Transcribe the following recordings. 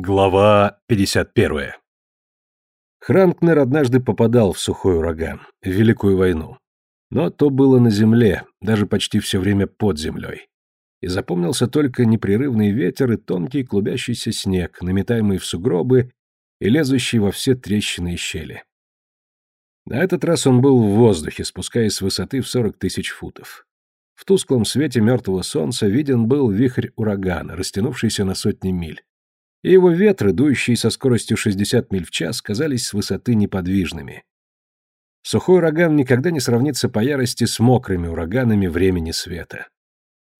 Глава 51. Хранкнер однажды попадал в сухой ураган, в Великую войну. Но то было на земле, даже почти все время под землей. И запомнился только непрерывный ветер и тонкий клубящийся снег, наметаемый в сугробы и лезущий во все трещины и щели. На этот раз он был в воздухе, спускаясь с высоты в 40 тысяч футов. В тусклом свете мертвого солнца виден был вихрь урагана, растянувшийся на сотни миль и его ветры, дующие со скоростью 60 миль в час, казались с высоты неподвижными. Сухой ураган никогда не сравнится по ярости с мокрыми ураганами времени света.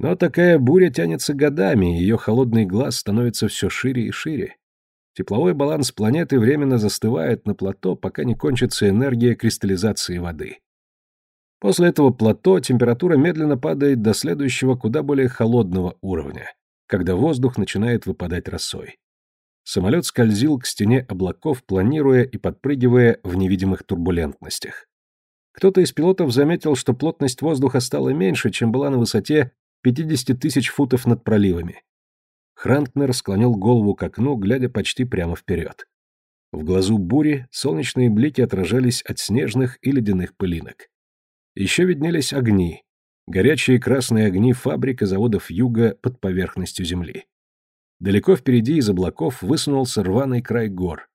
Но такая буря тянется годами, и ее холодный глаз становится все шире и шире. Тепловой баланс планеты временно застывает на плато, пока не кончится энергия кристаллизации воды. После этого плато температура медленно падает до следующего куда более холодного уровня, когда воздух начинает выпадать росой. Самолет скользил к стене облаков, планируя и подпрыгивая в невидимых турбулентностях. Кто-то из пилотов заметил, что плотность воздуха стала меньше, чем была на высоте 50 тысяч футов над проливами. Хранкнер склонил голову к окну, глядя почти прямо вперед. В глазу бури солнечные блики отражались от снежных и ледяных пылинок. Еще виднелись огни, горячие красные огни фабрик и заводов юга под поверхностью земли. Далеко впереди из облаков высунулся рваный край гор.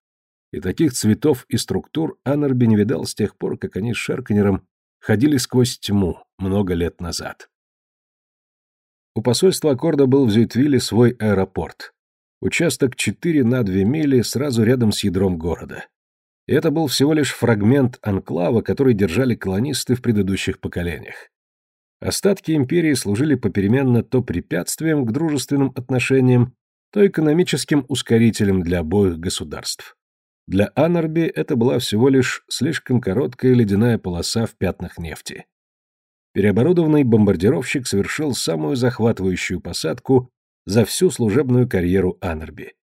И таких цветов и структур Аннерби не видал с тех пор, как они с Шерканером ходили сквозь тьму много лет назад. У посольства Аккорда был в Зюитвилле свой аэропорт. Участок 4 на 2 мили сразу рядом с ядром города. И это был всего лишь фрагмент анклава, который держали колонисты в предыдущих поколениях. Остатки империи служили попеременно то препятствием к дружественным отношениям, то экономическим ускорителем для обоих государств. Для Анарби это была всего лишь слишком короткая ледяная полоса в пятнах нефти. Переоборудованный бомбардировщик совершил самую захватывающую посадку за всю служебную карьеру Анарби.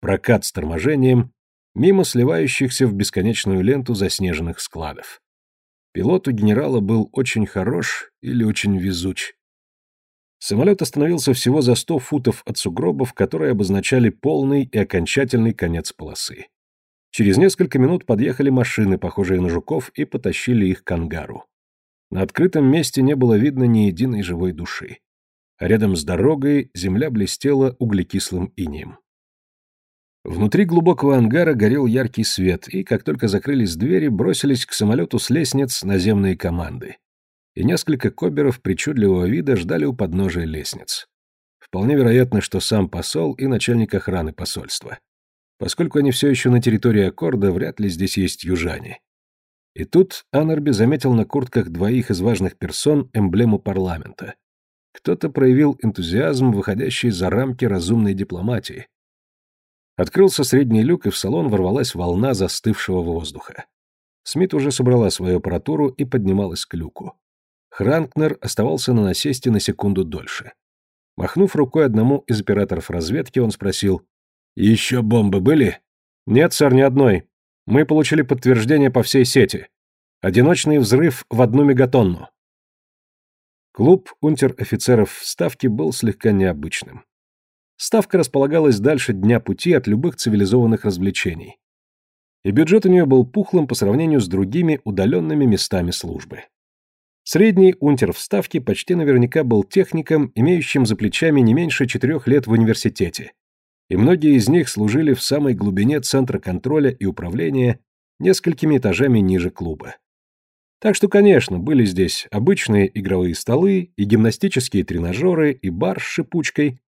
Прокат с торможением, мимо сливающихся в бесконечную ленту заснеженных складов. Пилот у генерала был очень хорош или очень везуч. Самолет остановился всего за сто футов от сугробов, которые обозначали полный и окончательный конец полосы. Через несколько минут подъехали машины, похожие на жуков, и потащили их к ангару. На открытом месте не было видно ни единой живой души. А рядом с дорогой земля блестела углекислым инеем. Внутри глубокого ангара горел яркий свет, и, как только закрылись двери, бросились к самолету с лестниц наземные команды и несколько коберов причудливого вида ждали у подножия лестниц. Вполне вероятно, что сам посол и начальник охраны посольства. Поскольку они все еще на территории Аккорда, вряд ли здесь есть южане. И тут Анарби заметил на куртках двоих из важных персон эмблему парламента. Кто-то проявил энтузиазм, выходящий за рамки разумной дипломатии. Открылся средний люк, и в салон ворвалась волна застывшего воздуха. Смит уже собрала свою аппаратуру и поднималась к люку. Хранкнер оставался на насесте на секунду дольше. Махнув рукой одному из операторов разведки, он спросил, «Еще бомбы были?» «Нет, сэр, ни одной. Мы получили подтверждение по всей сети. Одиночный взрыв в одну мегатонну». Клуб унтер-офицеров в Ставке был слегка необычным. Ставка располагалась дальше дня пути от любых цивилизованных развлечений. И бюджет у нее был пухлым по сравнению с другими удаленными местами службы. Средний унтер в Ставке почти наверняка был техником, имеющим за плечами не меньше четырех лет в университете, и многие из них служили в самой глубине центра контроля и управления несколькими этажами ниже клуба. Так что, конечно, были здесь обычные игровые столы, и гимнастические тренажеры, и бар с шипучкой,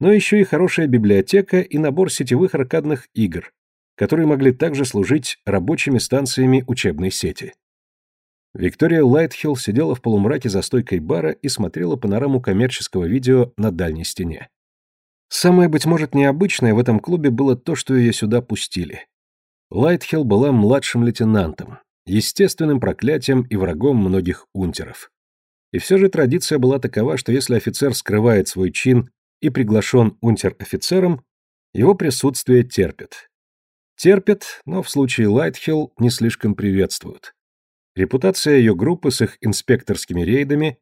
но еще и хорошая библиотека и набор сетевых аркадных игр, которые могли также служить рабочими станциями учебной сети. Виктория Лайтхилл сидела в полумраке за стойкой бара и смотрела панораму коммерческого видео на дальней стене. Самое, быть может, необычное в этом клубе было то, что ее сюда пустили. Лайтхилл была младшим лейтенантом, естественным проклятием и врагом многих унтеров. И все же традиция была такова, что если офицер скрывает свой чин и приглашен унтер-офицером, его присутствие терпит. Терпят, но в случае Лайтхилл не слишком приветствуют. Репутация ее группы с их инспекторскими рейдами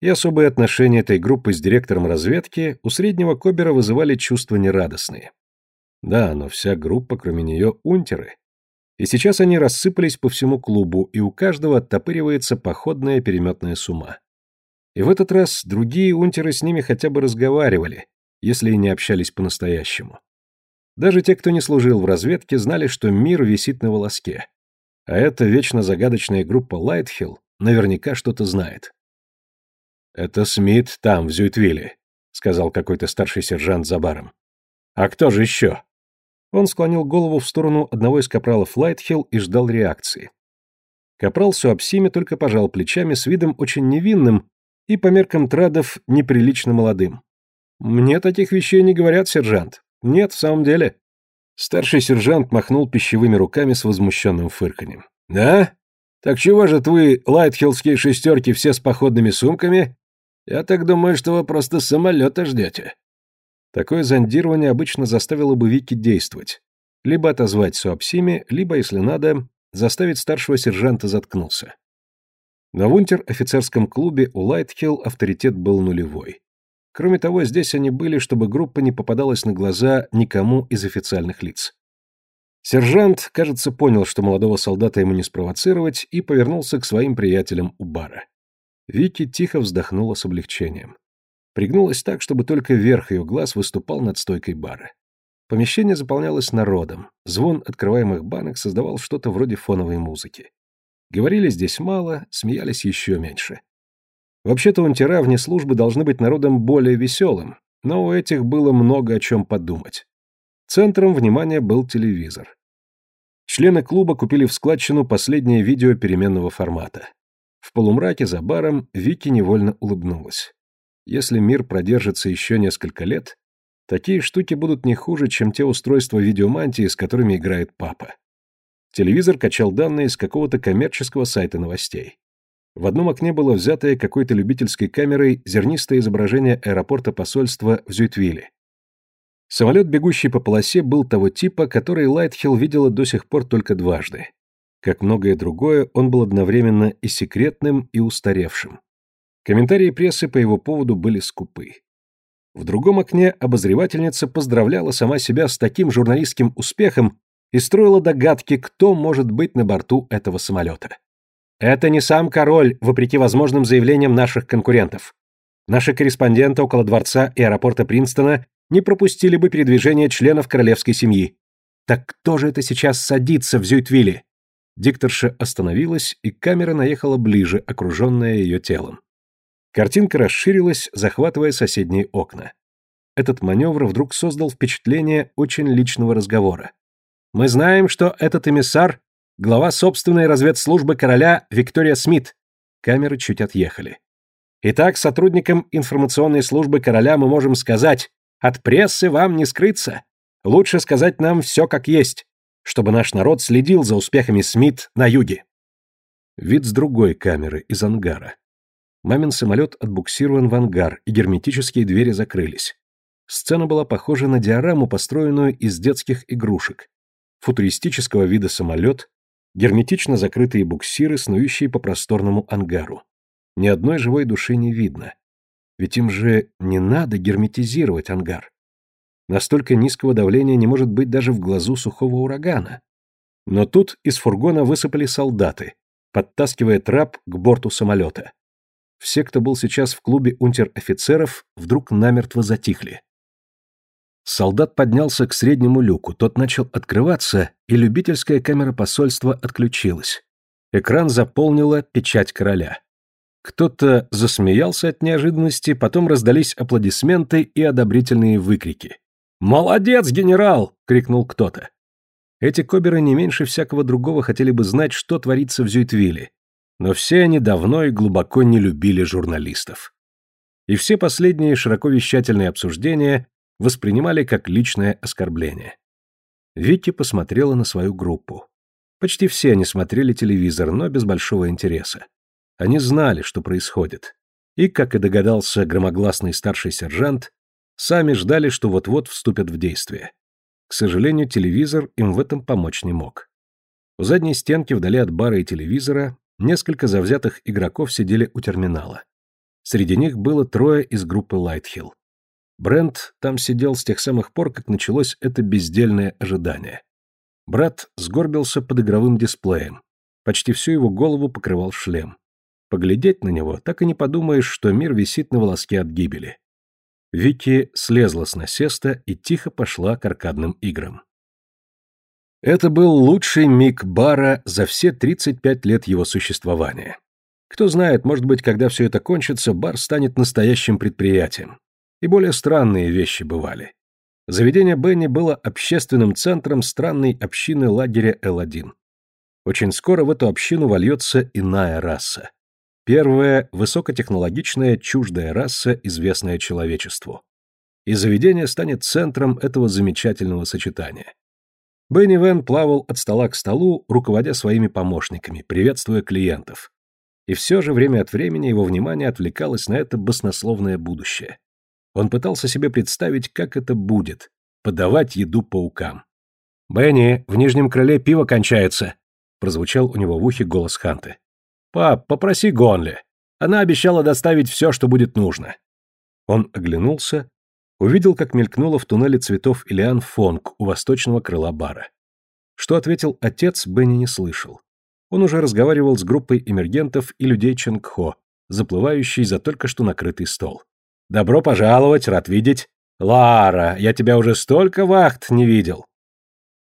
и особые отношения этой группы с директором разведки у среднего Кобера вызывали чувства нерадостные. Да, но вся группа, кроме нее, унтеры. И сейчас они рассыпались по всему клубу, и у каждого оттопыривается походная переметная сума. И в этот раз другие унтеры с ними хотя бы разговаривали, если и не общались по-настоящему. Даже те, кто не служил в разведке, знали, что мир висит на волоске. А эта вечно загадочная группа Лайтхилл наверняка что-то знает. «Это Смит там, в Зюитвилле», — сказал какой-то старший сержант за баром. «А кто же еще?» Он склонил голову в сторону одного из капралов Лайтхилл и ждал реакции. Капрал Суапсими только пожал плечами с видом очень невинным и по меркам традов неприлично молодым. «Мне таких вещей не говорят, сержант. Нет, в самом деле». Старший сержант махнул пищевыми руками с возмущенным фырканьем. «Да? Так чего же вы, лайтхиллские шестерки, все с походными сумками? Я так думаю, что вы просто самолета ждете». Такое зондирование обычно заставило бы Вики действовать. Либо отозвать Суапсими, либо, если надо, заставить старшего сержанта заткнуться. На в унтер-офицерском клубе у Лайтхилл авторитет был нулевой. Кроме того, здесь они были, чтобы группа не попадалась на глаза никому из официальных лиц. Сержант, кажется, понял, что молодого солдата ему не спровоцировать, и повернулся к своим приятелям у бара. Вики тихо вздохнула с облегчением. Пригнулась так, чтобы только верх ее глаз выступал над стойкой бара. Помещение заполнялось народом. Звон открываемых банок создавал что-то вроде фоновой музыки. Говорили здесь мало, смеялись еще меньше. Вообще-то унтера вне службы должны быть народом более веселым, но у этих было много о чем подумать. Центром внимания был телевизор. Члены клуба купили в складчину последнее видео переменного формата. В полумраке за баром Вики невольно улыбнулась. Если мир продержится еще несколько лет, такие штуки будут не хуже, чем те устройства видеомантии, с которыми играет папа. Телевизор качал данные с какого-то коммерческого сайта новостей. В одном окне было взятое какой-то любительской камерой зернистое изображение аэропорта посольства в Зюитвилле. Самолет, бегущий по полосе, был того типа, который Лайтхилл видела до сих пор только дважды. Как многое другое, он был одновременно и секретным, и устаревшим. Комментарии прессы по его поводу были скупы. В другом окне обозревательница поздравляла сама себя с таким журналистским успехом и строила догадки, кто может быть на борту этого самолета. Это не сам король, вопреки возможным заявлениям наших конкурентов. Наши корреспонденты около дворца и аэропорта Принстона не пропустили бы передвижение членов королевской семьи. Так кто же это сейчас садится в Зюитвилле? Дикторша остановилась, и камера наехала ближе, окруженная ее телом. Картинка расширилась, захватывая соседние окна. Этот маневр вдруг создал впечатление очень личного разговора. Мы знаем, что этот эмиссар глава собственной разведслужбы короля Виктория Смит. Камеры чуть отъехали. Итак, сотрудникам информационной службы короля мы можем сказать, от прессы вам не скрыться. Лучше сказать нам все как есть, чтобы наш народ следил за успехами Смит на юге. Вид с другой камеры, из ангара. Мамин самолет отбуксирован в ангар, и герметические двери закрылись. Сцена была похожа на диораму, построенную из детских игрушек. Футуристического вида самолет, Герметично закрытые буксиры, снующие по просторному ангару. Ни одной живой души не видно. Ведь им же не надо герметизировать ангар. Настолько низкого давления не может быть даже в глазу сухого урагана. Но тут из фургона высыпали солдаты, подтаскивая трап к борту самолета. Все, кто был сейчас в клубе унтер-офицеров, вдруг намертво затихли. Солдат поднялся к среднему люку, тот начал открываться, и любительская камера посольства отключилась. Экран заполнила печать короля. Кто-то засмеялся от неожиданности, потом раздались аплодисменты и одобрительные выкрики. «Молодец, генерал!» — крикнул кто-то. Эти коберы не меньше всякого другого хотели бы знать, что творится в Зюитвилле. Но все они давно и глубоко не любили журналистов. И все последние широко вещательные обсуждения воспринимали как личное оскорбление. Вики посмотрела на свою группу. Почти все они смотрели телевизор, но без большого интереса. Они знали, что происходит. И, как и догадался громогласный старший сержант, сами ждали, что вот-вот вступят в действие. К сожалению, телевизор им в этом помочь не мог. У задней стенки, вдали от бара и телевизора, несколько завзятых игроков сидели у терминала. Среди них было трое из группы Лайтхилл. Брент там сидел с тех самых пор, как началось это бездельное ожидание. Брат сгорбился под игровым дисплеем. Почти всю его голову покрывал шлем. Поглядеть на него, так и не подумаешь, что мир висит на волоске от гибели. Вики слезла с насеста и тихо пошла к аркадным играм. Это был лучший миг бара за все 35 лет его существования. Кто знает, может быть, когда все это кончится, бар станет настоящим предприятием. И более странные вещи бывали. Заведение Бенни было общественным центром странной общины лагеря Л-1. Очень скоро в эту общину вольется иная раса. Первая – высокотехнологичная чуждая раса, известная человечеству. И заведение станет центром этого замечательного сочетания. Бенни Вен плавал от стола к столу, руководя своими помощниками, приветствуя клиентов. И все же время от времени его внимание отвлекалось на это баснословное будущее. Он пытался себе представить, как это будет – подавать еду паукам. «Бенни, в нижнем крыле пиво кончается», – прозвучал у него в ухе голос Ханты. «Пап, попроси Гонли. Она обещала доставить все, что будет нужно». Он оглянулся, увидел, как мелькнула в туннеле цветов Илиан Фонг у восточного крыла бара. Что ответил отец, Бенни не слышал. Он уже разговаривал с группой эмергентов и людей Ченгхо, заплывающей за только что накрытый стол. Добро пожаловать, рад видеть. Лара, я тебя уже столько вахт не видел.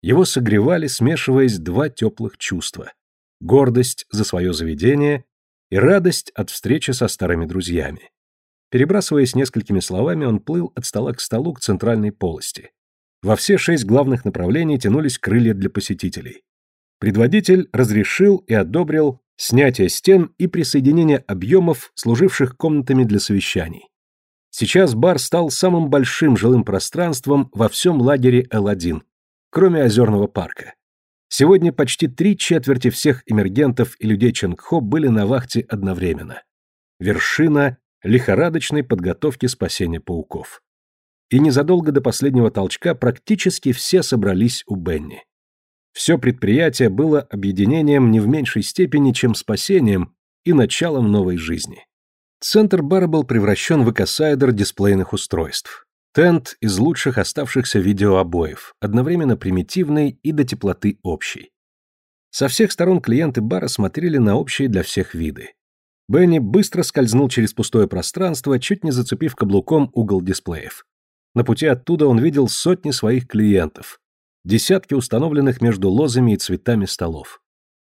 Его согревали, смешиваясь два теплых чувства. Гордость за свое заведение и радость от встречи со старыми друзьями. Перебрасываясь несколькими словами, он плыл от стола к столу к центральной полости. Во все шесть главных направлений тянулись крылья для посетителей. Предводитель разрешил и одобрил снятие стен и присоединение объемов, служивших комнатами для совещаний. Сейчас бар стал самым большим жилым пространством во всем лагере Л-1, кроме озерного парка. Сегодня почти три четверти всех эмергентов и людей Ченгхо были на вахте одновременно. Вершина лихорадочной подготовки спасения пауков. И незадолго до последнего толчка практически все собрались у Бенни. Все предприятие было объединением не в меньшей степени, чем спасением и началом новой жизни. Центр бара был превращен в экосайдер дисплейных устройств. Тент из лучших оставшихся видеообоев, одновременно примитивный и до теплоты общий. Со всех сторон клиенты бара смотрели на общие для всех виды. Бенни быстро скользнул через пустое пространство, чуть не зацепив каблуком угол дисплеев. На пути оттуда он видел сотни своих клиентов, десятки установленных между лозами и цветами столов.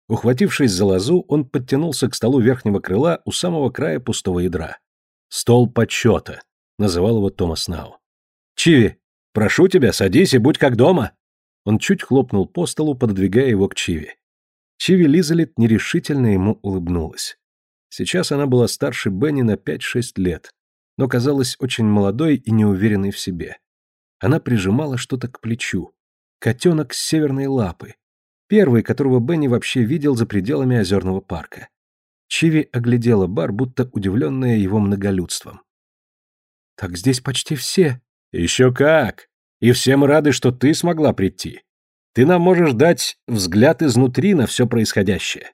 Ухватившись за лозу, он подтянулся к столу верхнего крыла у самого края пустого ядра. «Стол почета», — называл его Томас Нау. «Чиви, прошу тебя, садись и будь как дома!» Он чуть хлопнул по столу, пододвигая его к Чиви. Чиви Лизалит нерешительно ему улыбнулась. Сейчас она была старше Бенни на 5-6 лет, но казалась очень молодой и неуверенной в себе. Она прижимала что-то к плечу. Котенок с северной лапы, Первый, которого Бенни вообще видел за пределами озерного парка. Чиви оглядела бар, будто удивленная его многолюдством. «Так здесь почти все». «Еще как! И всем рады, что ты смогла прийти. Ты нам можешь дать взгляд изнутри на все происходящее».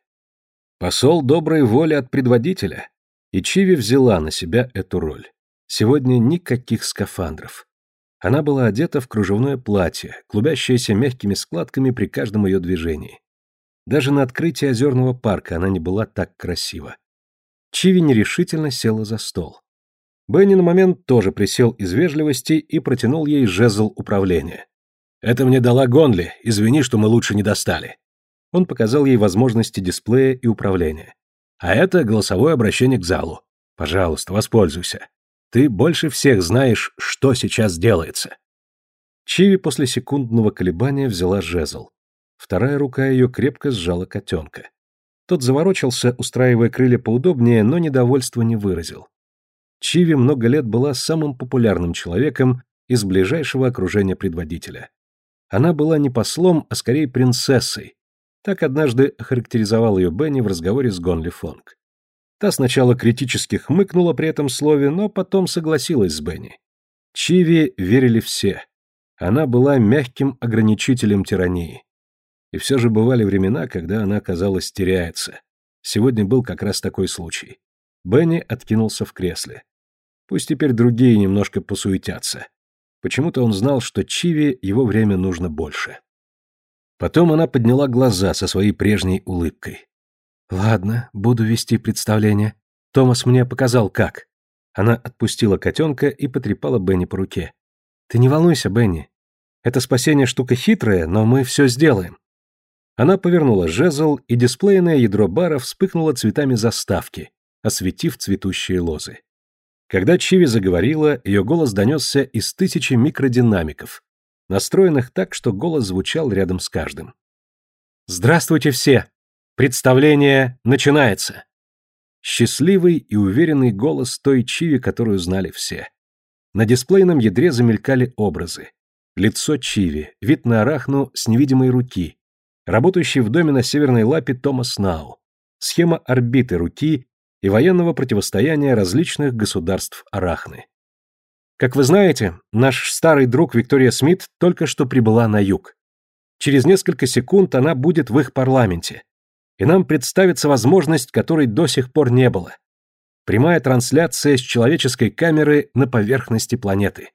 Посол доброй воли от предводителя. И Чиви взяла на себя эту роль. Сегодня никаких скафандров. Она была одета в кружевное платье, клубящееся мягкими складками при каждом ее движении. Даже на открытии озерного парка она не была так красива. Чиви нерешительно села за стол. Бенни на момент тоже присел из вежливости и протянул ей жезл управления. «Это мне дала Гонли, извини, что мы лучше не достали». Он показал ей возможности дисплея и управления. «А это голосовое обращение к залу. Пожалуйста, воспользуйся. Ты больше всех знаешь, что сейчас делается. Чиви после секундного колебания взяла жезл. Вторая рука ее крепко сжала котенка. Тот заворочился, устраивая крылья поудобнее, но недовольства не выразил. Чиви много лет была самым популярным человеком из ближайшего окружения предводителя. Она была не послом, а скорее принцессой. Так однажды охарактеризовал ее Бенни в разговоре с Гонли Фонг. Та сначала критически хмыкнула при этом слове, но потом согласилась с Бенни. Чиви верили все. Она была мягким ограничителем тирании. И все же бывали времена, когда она, казалось, теряется. Сегодня был как раз такой случай. Бенни откинулся в кресле. Пусть теперь другие немножко посуетятся. Почему-то он знал, что Чиви его время нужно больше. Потом она подняла глаза со своей прежней улыбкой. «Ладно, буду вести представление. Томас мне показал, как». Она отпустила котенка и потрепала Бенни по руке. «Ты не волнуйся, Бенни. Это спасение штука хитрая, но мы все сделаем». Она повернула жезл, и дисплейное ядро бара вспыхнуло цветами заставки, осветив цветущие лозы. Когда Чиви заговорила, ее голос донесся из тысячи микродинамиков, настроенных так, что голос звучал рядом с каждым. «Здравствуйте все! Представление начинается!» Счастливый и уверенный голос той Чиви, которую знали все. На дисплейном ядре замелькали образы. Лицо Чиви, вид на арахну с невидимой руки, работающий в доме на Северной Лапе Томас Нау, схема орбиты руки и военного противостояния различных государств Арахны. Как вы знаете, наш старый друг Виктория Смит только что прибыла на юг. Через несколько секунд она будет в их парламенте, и нам представится возможность, которой до сих пор не было. Прямая трансляция с человеческой камеры на поверхности планеты.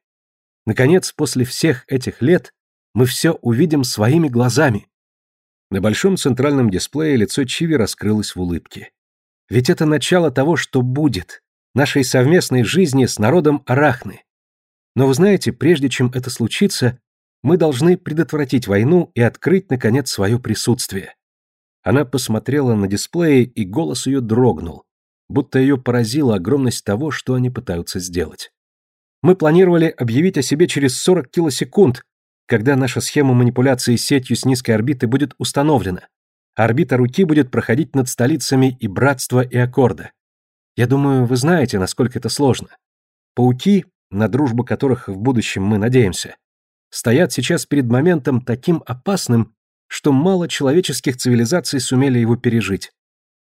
Наконец, после всех этих лет мы все увидим своими глазами. На большом центральном дисплее лицо Чиви раскрылось в улыбке. Ведь это начало того, что будет, нашей совместной жизни с народом Арахны. Но вы знаете, прежде чем это случится, мы должны предотвратить войну и открыть, наконец, свое присутствие. Она посмотрела на дисплее, и голос ее дрогнул, будто ее поразила огромность того, что они пытаются сделать. Мы планировали объявить о себе через 40 килосекунд, когда наша схема манипуляции сетью с низкой орбиты будет установлена. Орбита руки будет проходить над столицами и Братства, и Аккорда. Я думаю, вы знаете, насколько это сложно. Пауки, на дружбу которых в будущем мы надеемся, стоят сейчас перед моментом таким опасным, что мало человеческих цивилизаций сумели его пережить.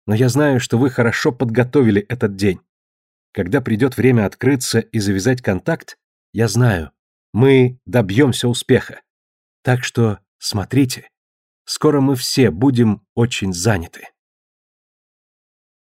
Но я знаю, что вы хорошо подготовили этот день. Когда придет время открыться и завязать контакт, я знаю, мы добьемся успеха. Так что смотрите, скоро мы все будем очень заняты.